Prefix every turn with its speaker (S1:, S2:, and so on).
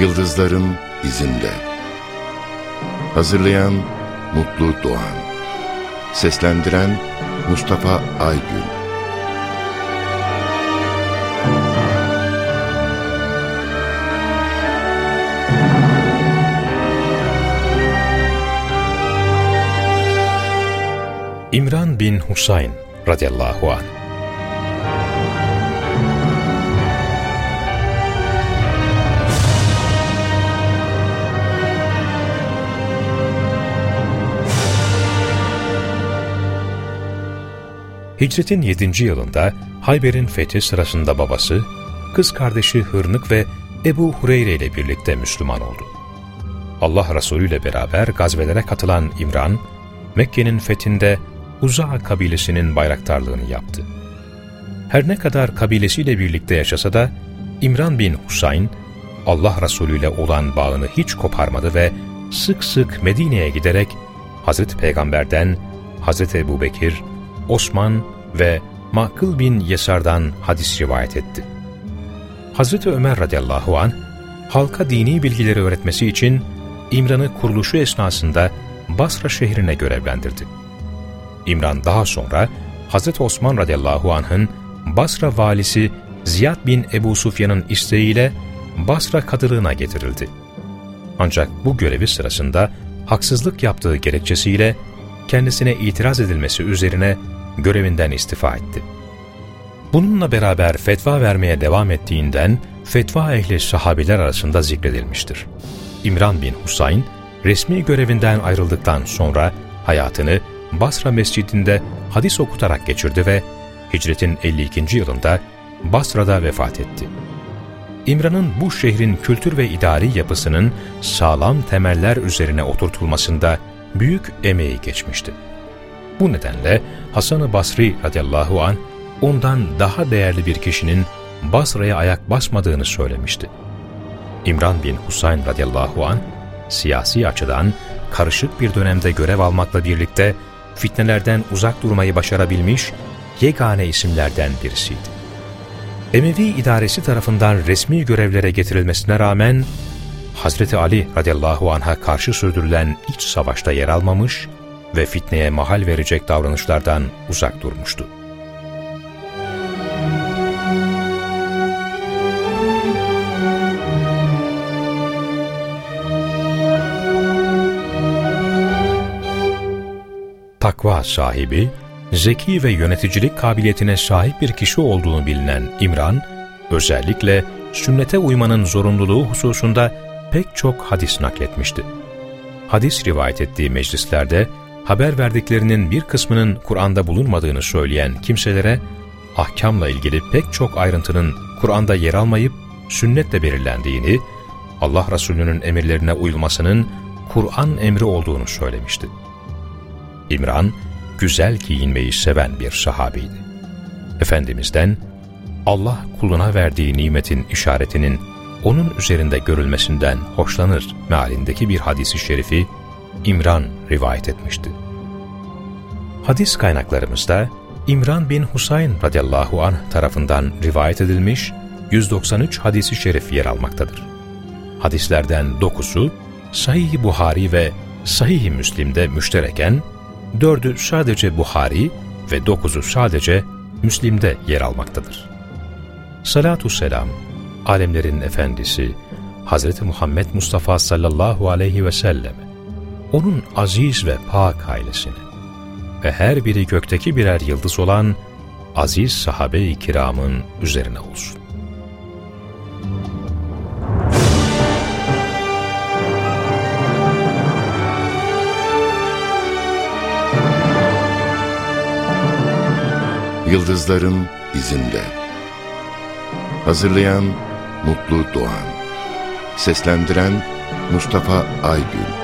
S1: Yıldızların izinde. Hazırlayan Mutlu Doğan. Seslendiren Mustafa Aygün.
S2: İmran bin Husayn radıyallahu anh Hicretin 7. yılında Hayber'in fethi sırasında babası, kız kardeşi Hırnık ve Ebu Hureyre ile birlikte Müslüman oldu. Allah Resulü ile beraber gazvelere katılan İmran, Mekke'nin fethinde Uza'a kabilesinin bayraktarlığını yaptı. Her ne kadar kabilesiyle birlikte yaşasa da İmran bin Husayn, Allah Resulü ile olan bağını hiç koparmadı ve sık sık Medine'ye giderek Hazreti Peygamber'den Hazreti Ebu Bekir, Osman ve Makıl bin Yesar'dan hadis rivayet etti. Hazreti Ömer radıyallahu an halka dini bilgileri öğretmesi için İmran'ı kuruluşu esnasında Basra şehrine görevlendirdi. İmran daha sonra Hazreti Osman radıyallahu anh'ın Basra valisi Ziyad bin Ebu Sufyan'ın isteğiyle Basra kadılığına getirildi. Ancak bu görevi sırasında haksızlık yaptığı gerekçesiyle kendisine itiraz edilmesi üzerine görevinden istifa etti. Bununla beraber fetva vermeye devam ettiğinden fetva ehli sahabiler arasında zikredilmiştir. İmran bin Husayn, resmi görevinden ayrıldıktan sonra hayatını Basra mescidinde hadis okutarak geçirdi ve hicretin 52. yılında Basra'da vefat etti. İmran'ın bu şehrin kültür ve idari yapısının sağlam temeller üzerine oturtulmasında büyük emeği geçmişti. Bu nedenle Hasan-ı Basri radıyallahu an ondan daha değerli bir kişinin Basra'ya ayak basmadığını söylemişti. İmran bin Husayn radıyallahu an siyasi açıdan karışık bir dönemde görev almakla birlikte fitnelerden uzak durmayı başarabilmiş yegane isimlerden birisiydi. Emevi idaresi tarafından resmi görevlere getirilmesine rağmen Hazreti Ali radıyallahu anh'a karşı sürdürülen iç savaşta yer almamış ve fitneye mahal verecek davranışlardan uzak durmuştu. Takva sahibi, zeki ve yöneticilik kabiliyetine sahip bir kişi olduğunu bilinen İmran, özellikle sünnete uymanın zorunluluğu hususunda pek çok hadis nakletmişti. Hadis rivayet ettiği meclislerde haber verdiklerinin bir kısmının Kur'an'da bulunmadığını söyleyen kimselere ahkamla ilgili pek çok ayrıntının Kur'an'da yer almayıp sünnetle belirlendiğini, Allah Resulü'nün emirlerine uyulmasının Kur'an emri olduğunu söylemişti. İmran, güzel giyinmeyi seven bir sahabiydi. Efendimiz'den, Allah kuluna verdiği nimetin işaretinin onun üzerinde görülmesinden hoşlanır mealindeki bir hadisi şerifi İmran rivayet etmişti. Hadis kaynaklarımızda İmran bin Husayn radıyallahu anh tarafından rivayet edilmiş 193 hadisi şerif yer almaktadır. Hadislerden 9'u Sahih-i Buhari ve Sahih-i Müslim'de müştereken, 4'ü sadece Buhari ve 9'u sadece Müslim'de yer almaktadır. Salatu selam, alemlerin efendisi Hz. Muhammed Mustafa sallallahu aleyhi ve selleme, onun aziz ve pak ailesine ve her biri gökteki birer yıldız olan aziz sahabe-i kiramın üzerine olsun.
S1: Yıldızların izinde. Hazırlayan Mutlu Doğan. Seslendiren Mustafa Aygün